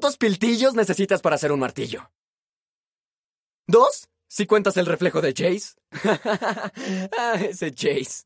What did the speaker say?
¿Cuántos piltillos necesitas para hacer un martillo? ¿Dos? Si cuentas el reflejo de Chase. ah, ese Chase.